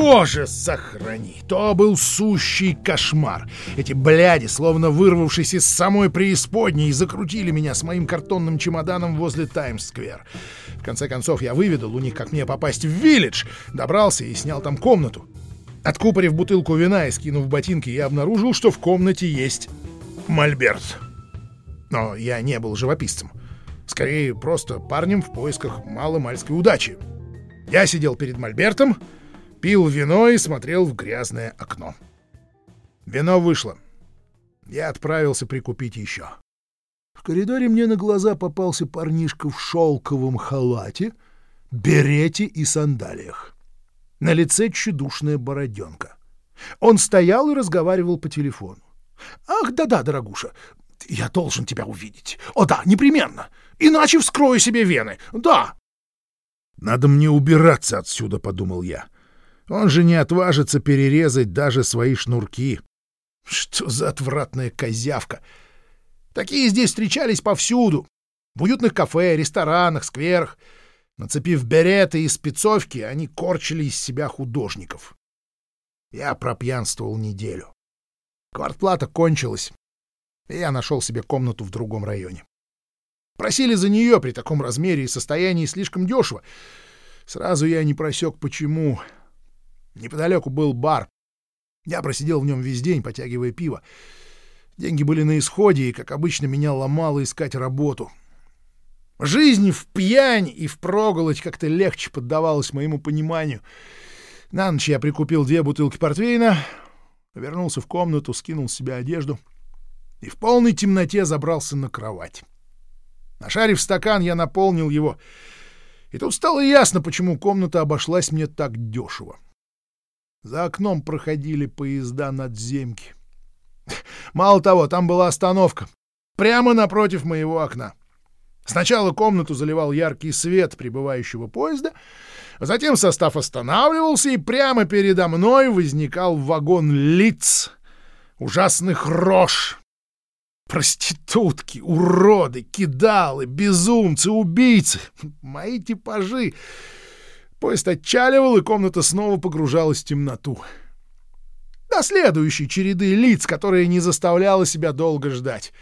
Боже, сохрани! То был сущий кошмар. Эти бляди, словно вырвавшись из самой преисподней, закрутили меня с моим картонным чемоданом возле Таймс-сквер. В конце концов, я выведал у них, как мне попасть в Виллидж, добрался и снял там комнату. Откупорив бутылку вина и скинув ботинки, я обнаружил, что в комнате есть мольберт. Но я не был живописцем. Скорее, просто парнем в поисках маломальской удачи. Я сидел перед мольбертом, пил вино и смотрел в грязное окно. Вино вышло. Я отправился прикупить еще. В коридоре мне на глаза попался парнишка в шелковом халате, берете и сандалиях. На лице тщедушная бороденка. Он стоял и разговаривал по телефону. «Ах, да-да, дорогуша, я должен тебя увидеть. О да, непременно. Иначе вскрою себе вены. Да!» «Надо мне убираться отсюда», — подумал я. Он же не отважится перерезать даже свои шнурки. Что за отвратная козявка! Такие здесь встречались повсюду. В уютных кафе, ресторанах, скверах. Нацепив береты и спецовки, они корчили из себя художников. Я пропьянствовал неделю. Квартплата кончилась, и я нашел себе комнату в другом районе. Просили за нее при таком размере и состоянии слишком дешево. Сразу я не просек, почему. Неподалеку был бар. Я просидел в нем весь день, потягивая пиво. Деньги были на исходе, и, как обычно, меня ломало искать работу. Жизнь в пьянь и в проголодь как-то легче поддавалась моему пониманию. На ночь я прикупил две бутылки портвейна, вернулся в комнату, скинул с себя одежду и в полной темноте забрался на кровать. Нашарив стакан, я наполнил его, и тут стало ясно, почему комната обошлась мне так дешево. За окном проходили поезда надземки. Мало того, там была остановка. Прямо напротив моего окна. Сначала комнату заливал яркий свет прибывающего поезда, затем состав останавливался, и прямо передо мной возникал вагон лиц, ужасных рож. Проститутки, уроды, кидалы, безумцы, убийцы. Мои типажи. Поезд отчаливал, и комната снова погружалась в темноту. До следующей череды лиц, которая не заставляла себя долго ждать.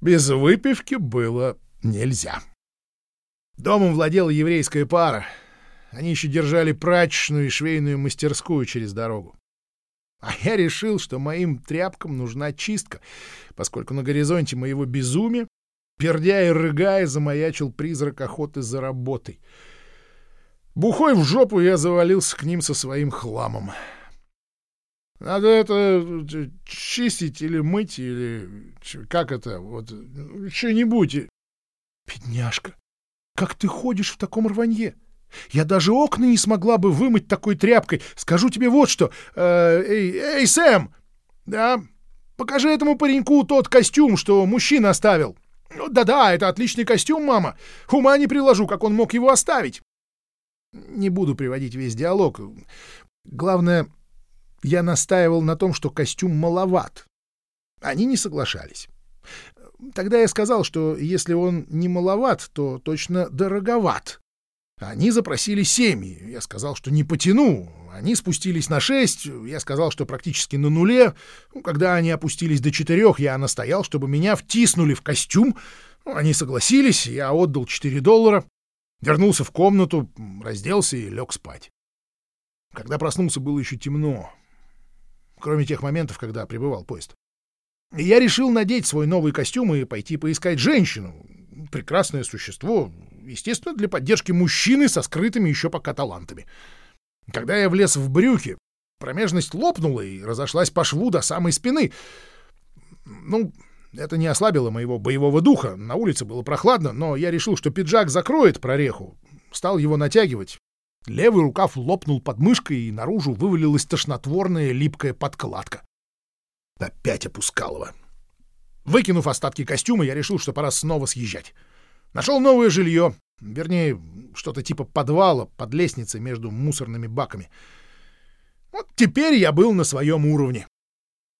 Без выпивки было нельзя. Домом владела еврейская пара. Они еще держали прачечную и швейную мастерскую через дорогу. А я решил, что моим тряпкам нужна чистка, поскольку на горизонте моего безумия, пердя и рыгая, замаячил призрак охоты за работой — Бухой в жопу я завалился к ним со своим хламом. Надо это э, чистить или мыть, или как это, вот, что-нибудь. Бедняжка, как ты ходишь в таком рванье? Я даже окна не смогла бы вымыть такой тряпкой. Скажу тебе вот что. Э, эй, эй, Сэм! Да, покажи этому пареньку тот костюм, что мужчина оставил. Да-да, это отличный костюм, мама. Ума не приложу, как он мог его оставить. Не буду приводить весь диалог. Главное, я настаивал на том, что костюм маловат. Они не соглашались. Тогда я сказал, что если он не маловат, то точно дороговат. Они запросили семьи. Я сказал, что не потяну. Они спустились на шесть. Я сказал, что практически на нуле. Ну, когда они опустились до четырех, я настоял, чтобы меня втиснули в костюм. Они согласились, я отдал четыре доллара. Вернулся в комнату, разделся и лег спать. Когда проснулся, было еще темно, кроме тех моментов, когда прибывал поезд. И я решил надеть свой новый костюм и пойти поискать женщину. Прекрасное существо, естественно, для поддержки мужчины со скрытыми еще пока талантами. Когда я влез в брюки, промежность лопнула и разошлась по шву до самой спины. Ну, это не ослабило моего боевого духа. На улице было прохладно, но я решил, что пиджак закроет прореху. Стал его натягивать. Левый рукав лопнул под мышкой, и наружу вывалилась тошнотворная липкая подкладка. Опять опускалово. Выкинув остатки костюма, я решил, что пора снова съезжать. Нашел новое жилье, вернее, что-то типа подвала под лестницей между мусорными баками. Вот теперь я был на своем уровне.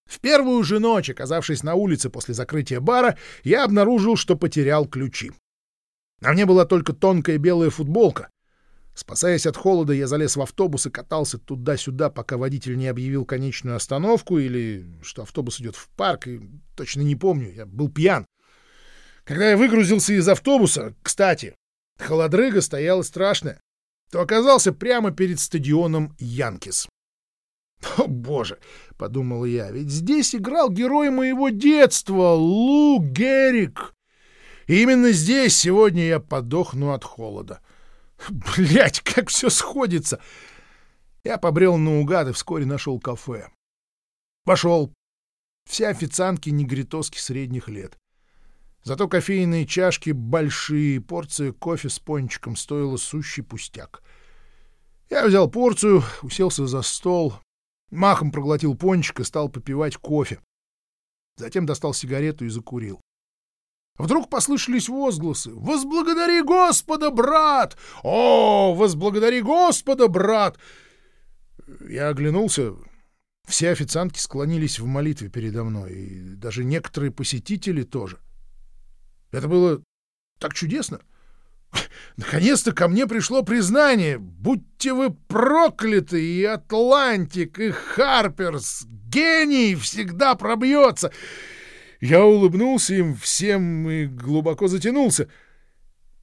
В первую же ночь, оказавшись на улице после закрытия бара, я обнаружил, что потерял ключи. На мне была только тонкая белая футболка. Спасаясь от холода, я залез в автобус и катался туда-сюда, пока водитель не объявил конечную остановку или что автобус идет в парк, и точно не помню, я был пьян. Когда я выгрузился из автобуса, кстати, холодрыга стояла страшная, то оказался прямо перед стадионом Янкис. «О, боже!» — подумал я, — «ведь здесь играл герой моего детства, Лу Геррик. И именно здесь сегодня я подохну от холода». Блять, как все сходится! Я побрел наугад и вскоре нашел кафе. Пошел. Все официантки негритоски средних лет. Зато кофейные чашки большие, порция кофе с пончиком стоила сущий пустяк. Я взял порцию, уселся за стол, махом проглотил пончик и стал попивать кофе. Затем достал сигарету и закурил. Вдруг послышались возгласы «Возблагодари Господа, брат! О, возблагодари Господа, брат!» Я оглянулся. Все официантки склонились в молитве передо мной, и даже некоторые посетители тоже. Это было так чудесно. Наконец-то ко мне пришло признание. Будьте вы прокляты, и Атлантик, и Харперс. Гений всегда пробьется. Я улыбнулся им всем и глубоко затянулся.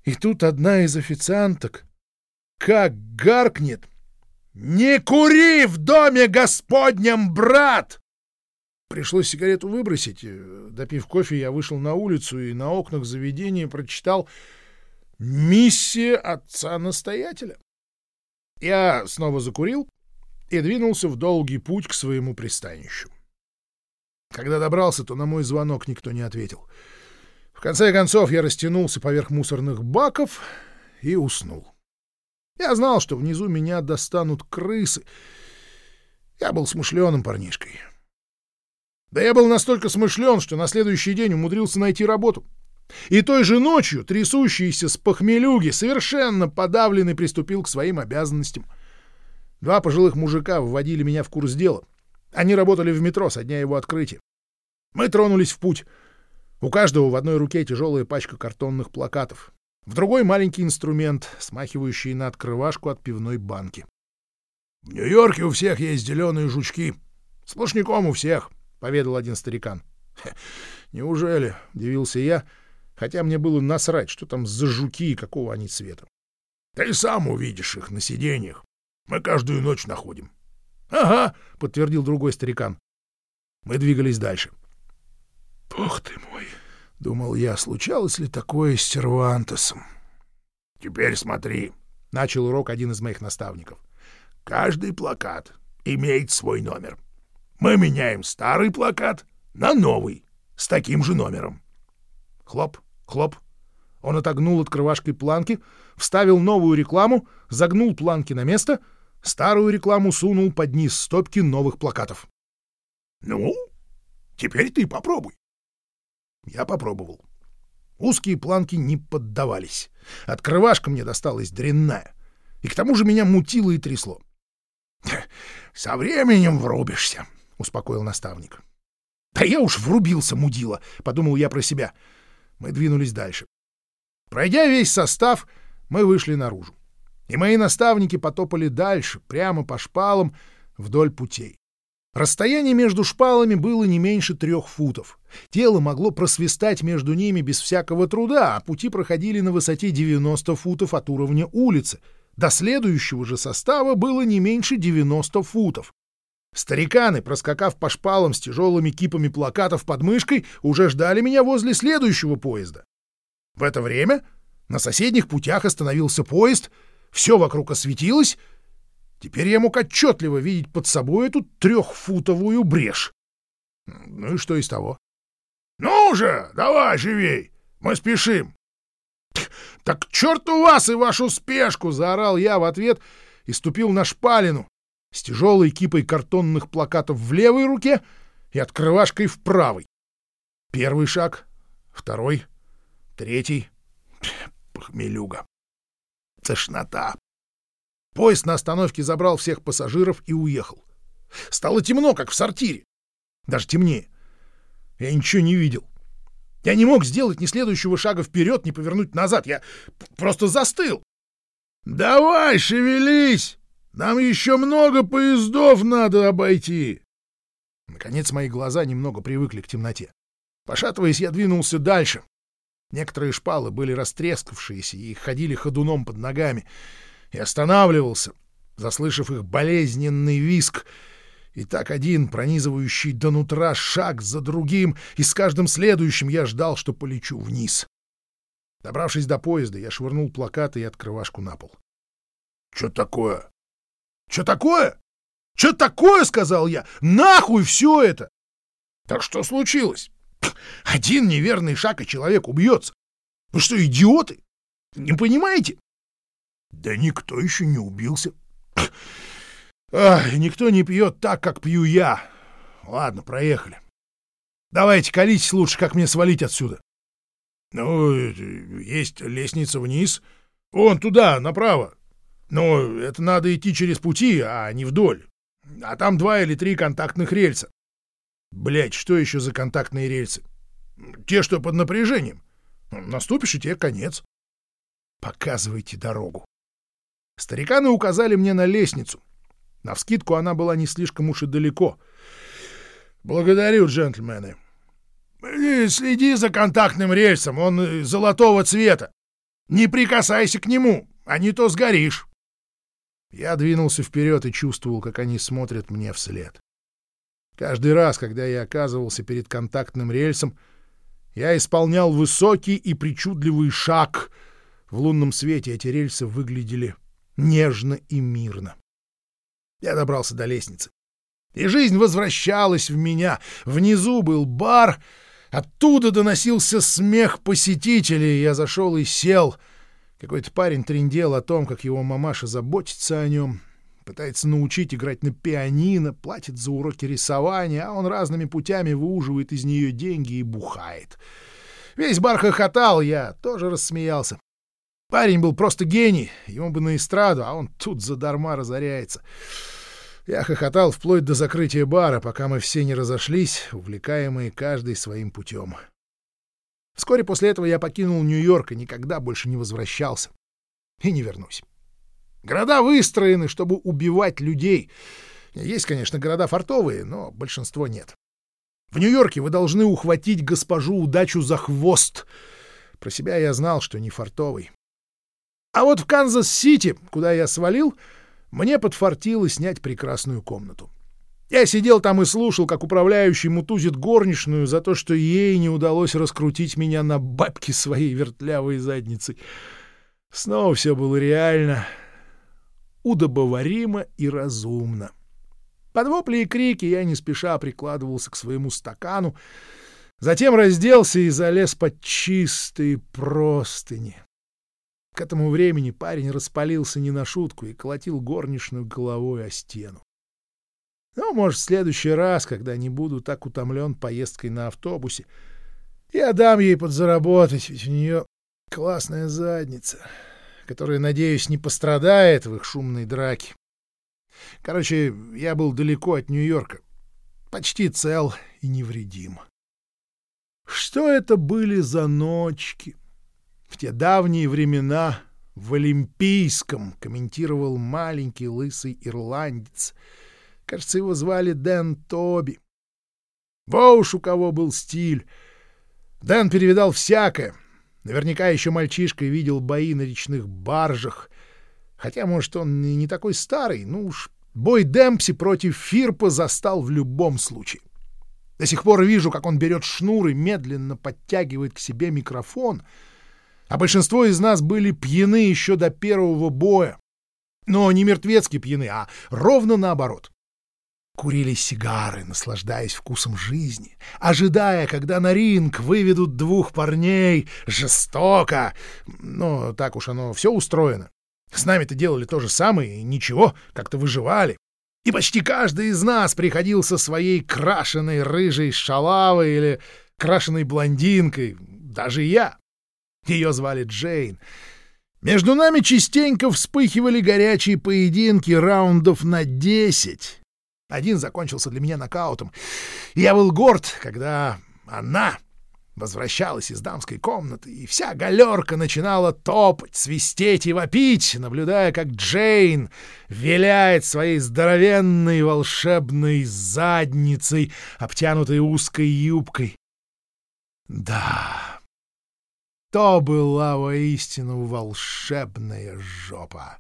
И тут одна из официанток как гаркнет. «Не кури в доме господнем, брат!» Пришлось сигарету выбросить. Допив кофе, я вышел на улицу и на окнах заведения прочитал «Миссия отца-настоятеля». Я снова закурил и двинулся в долгий путь к своему пристанищу. Когда добрался, то на мой звонок никто не ответил. В конце концов я растянулся поверх мусорных баков и уснул. Я знал, что внизу меня достанут крысы. Я был смышленым парнишкой. Да я был настолько смышлен, что на следующий день умудрился найти работу. И той же ночью, трясущийся с похмелюги, совершенно подавленный, приступил к своим обязанностям. Два пожилых мужика вводили меня в курс дела. Они работали в метро со дня его открытия. Мы тронулись в путь. У каждого в одной руке тяжелая пачка картонных плакатов, в другой маленький инструмент, смахивающий на открывашку от пивной банки. — В Нью-Йорке у всех есть зеленые жучки. Сплошняком у всех, — поведал один старикан. — Неужели? — удивился я, хотя мне было насрать, что там за жуки и какого они цвета. — Ты сам увидишь их на сиденьях. Мы каждую ночь находим. — «Ага», — подтвердил другой старикан. Мы двигались дальше. «Бог ты мой!» — думал я, случалось ли такое с Сервантесом. «Теперь смотри», — начал урок один из моих наставников. «Каждый плакат имеет свой номер. Мы меняем старый плакат на новый, с таким же номером». Хлоп, хлоп. Он отогнул открывашкой планки, вставил новую рекламу, загнул планки на место — Старую рекламу сунул под низ стопки новых плакатов. «Ну, теперь ты попробуй». Я попробовал. Узкие планки не поддавались. Открывашка мне досталась дрянная. И к тому же меня мутило и трясло. «Со временем врубишься», — успокоил наставник. «Да я уж врубился, мудила», — подумал я про себя. Мы двинулись дальше. Пройдя весь состав, мы вышли наружу и мои наставники потопали дальше, прямо по шпалам, вдоль путей. Расстояние между шпалами было не меньше трех футов. Тело могло просвистать между ними без всякого труда, а пути проходили на высоте 90 футов от уровня улицы. До следующего же состава было не меньше 90 футов. Стариканы, проскакав по шпалам с тяжелыми кипами плакатов под мышкой, уже ждали меня возле следующего поезда. В это время на соседних путях остановился поезд — все вокруг осветилось. Теперь я мог отчетливо видеть под собой эту трехфутовую брешь. Ну и что из того? — Ну же, давай живей, мы спешим. — Так черт у вас и вашу спешку! — заорал я в ответ и ступил на шпалину с тяжелой кипой картонных плакатов в левой руке и открывашкой в правой. Первый шаг, второй, третий. Похмелюга. Тошнота. Поезд на остановке забрал всех пассажиров и уехал. Стало темно, как в сортире. Даже темнее. Я ничего не видел. Я не мог сделать ни следующего шага вперед, ни повернуть назад. Я просто застыл. «Давай, шевелись! Нам еще много поездов надо обойти!» Наконец мои глаза немного привыкли к темноте. Пошатываясь, я двинулся дальше. Некоторые шпалы были растрескавшиеся и ходили ходуном под ногами. И останавливался, заслышав их болезненный виск. И так один, пронизывающий до нутра шаг за другим, и с каждым следующим я ждал, что полечу вниз. Добравшись до поезда, я швырнул плакаты и открывашку на пол. — Что такое? — Что такое? — Что такое? — сказал я. — Нахуй все это! — Так что случилось? Один неверный шаг, и человек убьется. Вы что, идиоты? Не понимаете? Да никто еще не убился. Ах, никто не пьет так, как пью я. Ладно, проехали. Давайте колитесь лучше, как мне свалить отсюда. Ну, есть лестница вниз. Вон туда, направо. Но это надо идти через пути, а не вдоль. А там два или три контактных рельса. Блять, что еще за контактные рельсы? Те, что под напряжением. Наступишь, и тебе конец. Показывайте дорогу. Стариканы указали мне на лестницу. Навскидку она была не слишком уж и далеко. Благодарю, джентльмены. Следи за контактным рельсом, он э, золотого цвета. Не прикасайся к нему, а не то сгоришь. Я двинулся вперед и чувствовал, как они смотрят мне вслед. Каждый раз, когда я оказывался перед контактным рельсом, я исполнял высокий и причудливый шаг. В лунном свете эти рельсы выглядели нежно и мирно. Я добрался до лестницы. И жизнь возвращалась в меня. Внизу был бар, оттуда доносился смех посетителей. Я зашел и сел. Какой-то парень трендел о том, как его мамаша заботится о нем, пытается научить играть на пианино, платит за уроки рисования, а он разными путями выуживает из нее деньги и бухает. Весь бар хохотал, я тоже рассмеялся. Парень был просто гений, ему бы на эстраду, а он тут задарма разоряется. Я хохотал вплоть до закрытия бара, пока мы все не разошлись, увлекаемые каждый своим путем. Вскоре после этого я покинул Нью-Йорк и никогда больше не возвращался. И не вернусь. Города выстроены, чтобы убивать людей. Есть, конечно, города фартовые, но большинство нет. В Нью-Йорке вы должны ухватить госпожу удачу за хвост. Про себя я знал, что не фартовый. А вот в Канзас-Сити, куда я свалил, мне подфартило снять прекрасную комнату. Я сидел там и слушал, как управляющий мутузит горничную за то, что ей не удалось раскрутить меня на бабки своей вертлявой задницей. Снова все было реально, удобоваримо и разумно. Под вопли и крики я не спеша прикладывался к своему стакану, затем разделся и залез под чистые простыни. К этому времени парень распалился не на шутку и колотил горничную головой о стену. Ну, может, в следующий раз, когда не буду так утомлен поездкой на автобусе, я дам ей подзаработать, ведь у нее классная задница, которая, надеюсь, не пострадает в их шумной драке. Короче, я был далеко от Нью-Йорка, почти цел и невредим. Что это были за ночки? В те давние времена в Олимпийском комментировал маленький лысый ирландец. Кажется, его звали Дэн Тоби. Во уж у кого был стиль. Дэн перевидал всякое. Наверняка еще мальчишкой видел бои на речных баржах. Хотя, может, он и не такой старый. Ну уж, бой Демпси против Фирпа застал в любом случае. До сих пор вижу, как он берет шнур и медленно подтягивает к себе микрофон — а большинство из нас были пьяны еще до первого боя. Но не мертвецки пьяны, а ровно наоборот. Курили сигары, наслаждаясь вкусом жизни, ожидая, когда на ринг выведут двух парней жестоко. Но так уж оно все устроено. С нами-то делали то же самое, и ничего, как-то выживали. И почти каждый из нас приходил со своей крашеной рыжей шалавой или крашеной блондинкой, даже я. Ее звали Джейн. Между нами частенько вспыхивали горячие поединки раундов на десять. Один закончился для меня нокаутом. Я был горд, когда она, возвращалась из дамской комнаты, и вся галерка начинала топать, свистеть и вопить, наблюдая, как Джейн виляет своей здоровенной волшебной задницей, обтянутой узкой юбкой. Да, то была воистину волшебная жопа.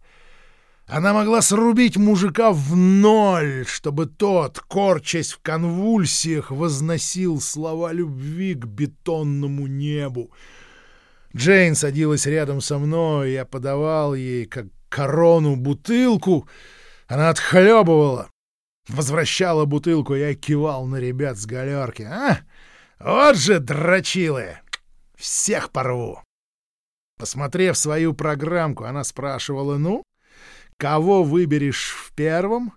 Она могла срубить мужика в ноль, чтобы тот, корчась в конвульсиях, возносил слова любви к бетонному небу. Джейн садилась рядом со мной, я подавал ей, как корону, бутылку. Она отхлебывала, возвращала бутылку, я кивал на ребят с галерки. «А, вот же дрочилы! Всех порву!» Посмотрев свою программку, она спрашивала, «Ну, Кого выберешь в первом?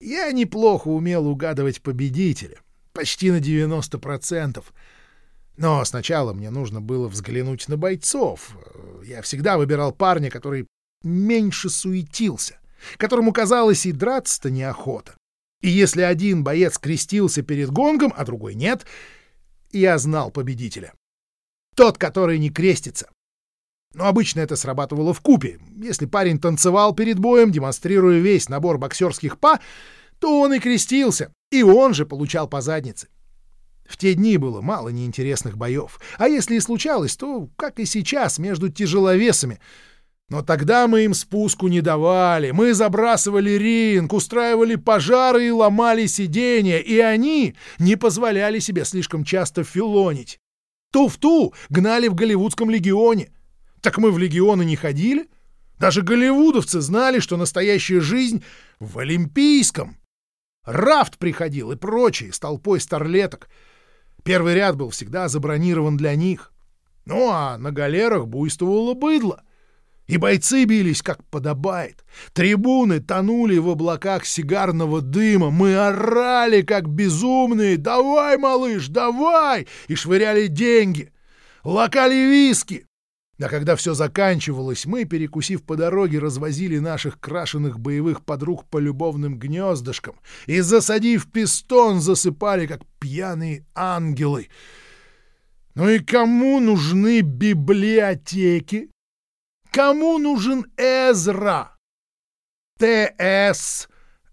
Я неплохо умел угадывать победителя, почти на 90%. Но сначала мне нужно было взглянуть на бойцов. Я всегда выбирал парня, который меньше суетился, которому казалось и драться-то неохота. И если один боец крестился перед гонгом, а другой нет, я знал победителя. Тот, который не крестится. Но обычно это срабатывало в купе. Если парень танцевал перед боем, демонстрируя весь набор боксерских па, то он и крестился, и он же получал по заднице. В те дни было мало неинтересных боев, а если и случалось, то, как и сейчас, между тяжеловесами. Но тогда мы им спуску не давали, мы забрасывали ринг, устраивали пожары и ломали сиденья, и они не позволяли себе слишком часто филонить. Ту-в-ту гнали в голливудском легионе. Так мы в легионы не ходили? Даже голливудовцы знали, что настоящая жизнь в Олимпийском. Рафт приходил и прочие с толпой старлеток. Первый ряд был всегда забронирован для них. Ну а на галерах буйствовало быдло. И бойцы бились, как подобает. Трибуны тонули в облаках сигарного дыма. Мы орали, как безумные. «Давай, малыш, давай!» И швыряли деньги. Локали виски. А когда все заканчивалось, мы, перекусив по дороге, развозили наших крашеных боевых подруг по любовным гнездышкам и, засадив пистон, засыпали, как пьяные ангелы. Ну и кому нужны библиотеки? Кому нужен Эзра? Т-С,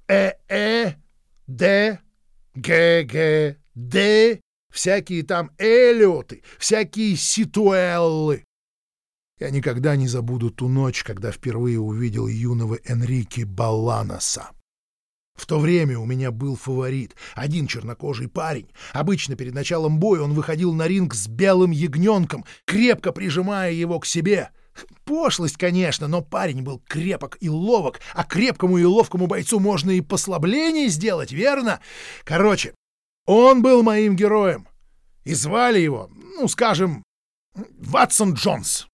Э-Э, Д, Г-Г, Д, всякие там Эллиоты, всякие Ситуэллы. Я никогда не забуду ту ночь, когда впервые увидел юного Энрике Балланоса. В то время у меня был фаворит, один чернокожий парень. Обычно перед началом боя он выходил на ринг с белым ягненком, крепко прижимая его к себе. Пошлость, конечно, но парень был крепок и ловок, а крепкому и ловкому бойцу можно и послабление сделать, верно? Короче, он был моим героем. И звали его, ну, скажем, Ватсон Джонс.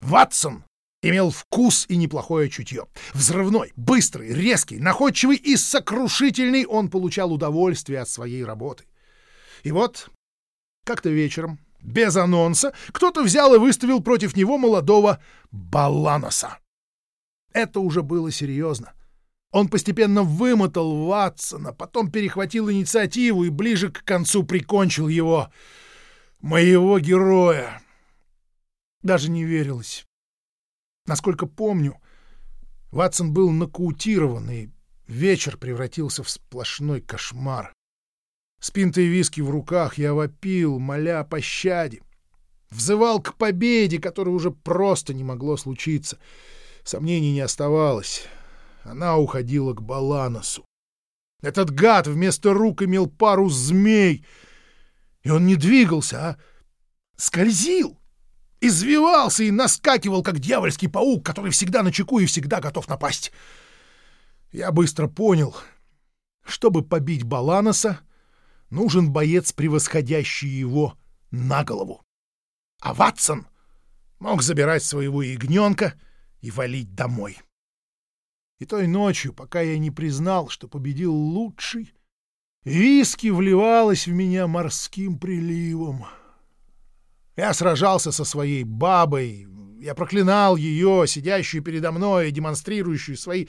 Ватсон имел вкус и неплохое чутье. Взрывной, быстрый, резкий, находчивый и сокрушительный он получал удовольствие от своей работы. И вот, как-то вечером, без анонса, кто-то взял и выставил против него молодого Баланоса. Это уже было серьезно. Он постепенно вымотал Ватсона, потом перехватил инициативу и ближе к концу прикончил его, моего героя. Даже не верилось. Насколько помню, Ватсон был нокаутирован, и вечер превратился в сплошной кошмар. С пинтой виски в руках я вопил, моля о пощаде. Взывал к победе, которая уже просто не могло случиться. Сомнений не оставалось. Она уходила к Баланосу. Этот гад вместо рук имел пару змей. И он не двигался, а скользил извивался и наскакивал, как дьявольский паук, который всегда на чеку и всегда готов напасть. Я быстро понял, чтобы побить Баланоса, нужен боец, превосходящий его на голову. А Ватсон мог забирать своего ягненка и валить домой. И той ночью, пока я не признал, что победил лучший, виски вливалось в меня морским приливом — я сражался со своей бабой, я проклинал ее, сидящую передо мной и демонстрирующую свои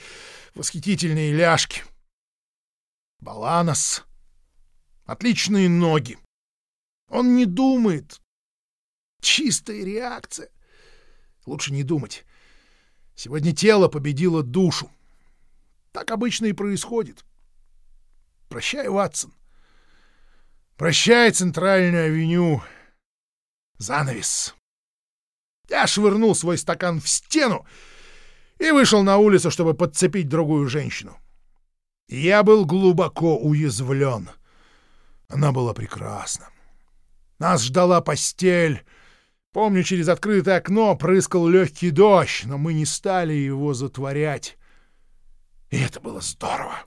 восхитительные ляжки. Баланос. Отличные ноги. Он не думает. Чистая реакция. Лучше не думать. Сегодня тело победило душу. Так обычно и происходит. Прощай, Ватсон. Прощай, Центральную авеню. Занавес. Я швырнул свой стакан в стену и вышел на улицу, чтобы подцепить другую женщину. Я был глубоко уязвлен. Она была прекрасна. Нас ждала постель. Помню, через открытое окно прыскал легкий дождь, но мы не стали его затворять. И это было здорово.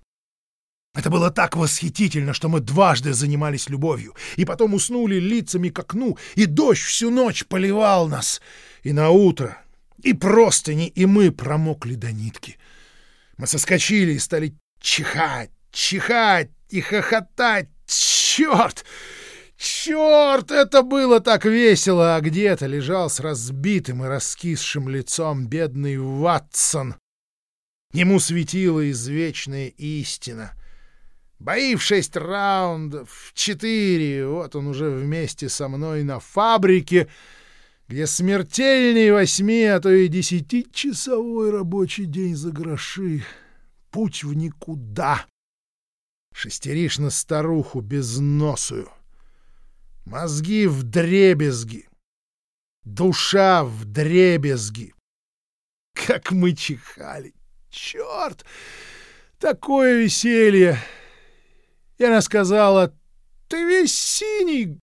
Это было так восхитительно, что мы дважды занимались любовью, и потом уснули лицами к окну, и дождь всю ночь поливал нас. И на утро и простыни, и мы промокли до нитки. Мы соскочили и стали чихать, чихать и хохотать. Черт! Черт! Это было так весело! А где-то лежал с разбитым и раскисшим лицом бедный Ватсон. Ему светила извечная истина. Бои в шесть раундов, четыре, вот он уже вместе со мной на фабрике, где смертельней восьми, а то и десятичасовой рабочий день за гроши. Путь в никуда. Шестеришь на старуху безносую. Мозги в дребезги. Душа в дребезги. Как мы чихали. Черт! Такое веселье! И она сказала, ты весь синий.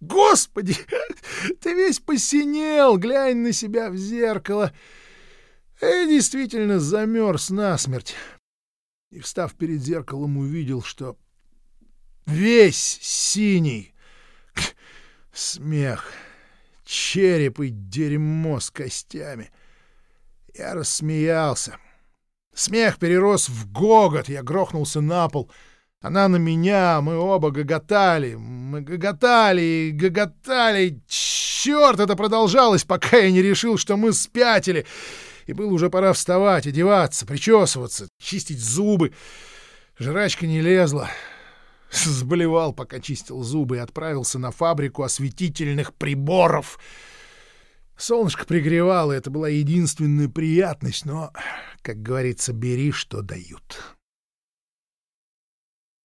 Господи, ты весь посинел, глянь на себя в зеркало. И действительно замерз насмерть. И, встав перед зеркалом, увидел, что весь синий. Смех, череп и дерьмо с костями. Я рассмеялся. Смех перерос в гогот, я грохнулся на пол. Она на меня, мы оба гоготали. Мы гоготали гоготали. Черт, это продолжалось, пока я не решил, что мы спятили. И было уже пора вставать, одеваться, причесываться, чистить зубы. Жрачка не лезла. Заболевал, пока чистил зубы, и отправился на фабрику осветительных приборов — Солнышко пригревало, это была единственная приятность, но, как говорится, бери, что дают.